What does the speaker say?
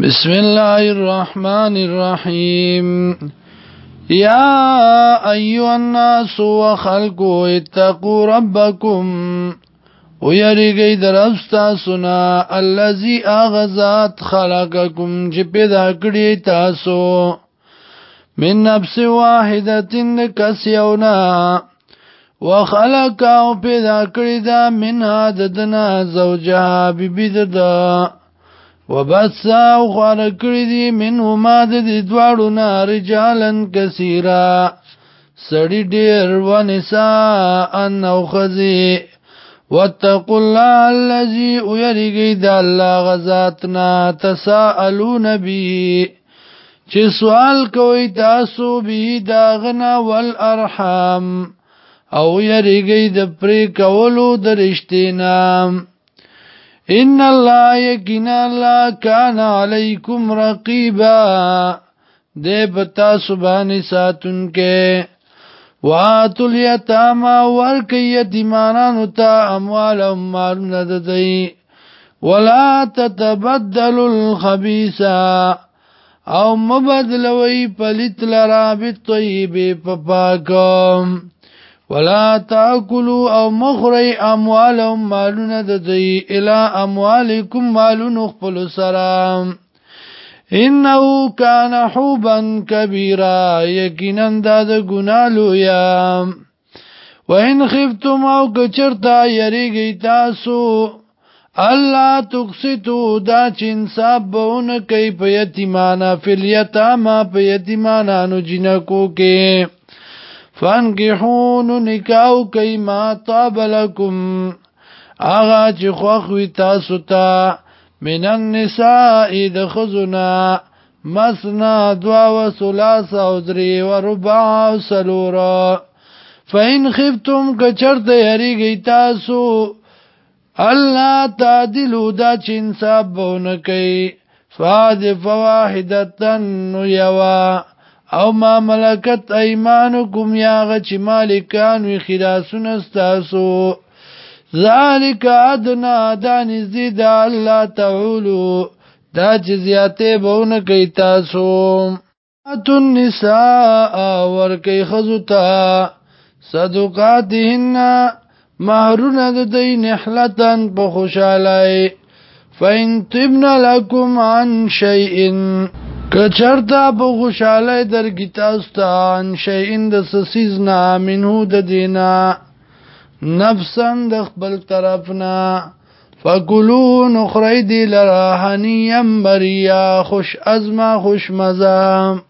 بسم الله الرحمن الرحيم يا أيها الناس وخلقوا اتقوا ربكم ويرغي درستاسنا الذي آغزات خلقكم جبدا کړی تاسو من نفس واحدة کسیونا وخلق او پیدا کړی دا منها ددنا زوجها ببددا وبس او خال کړی دي منهما د دې دواړو نه رجالن کثیره سړی ډیر ونساء ان او خزي واتقوا الله الذي يرجي د الله غزاتنا تساءلون به چې سوال کوي تاسو به دا غنا والارحام او يرجي د پرې کولو د رښتینام ان الله یقینا الله کان علیکم رقیبا دې پتا سبحان ساتن کې واتل یتاما ورک یتیمانانو ته اموال او مالونه ددی ولا تتبدل الخبيث او مبدلوي پلیت لرا بتوي به پاکم ولا تاكلوا او مخري اموالهم مالون د دې الى اموالكم مالون خپل سره انه كان حوبا كبيرا یقینا د ګنالو یا وان خفتم او کچرتا یریږي تاسو الله تقسطو دا چې انصاف بهونه کوي په یتیمانه فل یتامه په یتیمانانو جنکو کې فانگحون نکاو کئی ما طاب لکم آغا چی خوخوی تاسو تا من النسائی دخزنا مسنا دوا و سلاسا و دری و ربعا و سلورا فین خفتم کچرت یری گئی تاسو الله تعدلو دا چې انصاف بونه کوي فاد فواحدتن یوا او ما ملکت ایمانکم یا غچ مالکان وی خلاصون استاسو ذالک ادنا دانز دی دا اللہ تعولو دا چې زیاتې بهونه کوي تاسو اتون نساء ورکی خزوتا صدقاتهن مهرونه د دې نحلتن په خوشالۍ فین تبن لکم عن شیئن کچرتا په خوشاله در گیتاستان شیئن د سسیز نه منو د دینا نفسن د خپل طرفنا فکلو نخری دی لرا حنیم بریا خوش ازما خوش مزام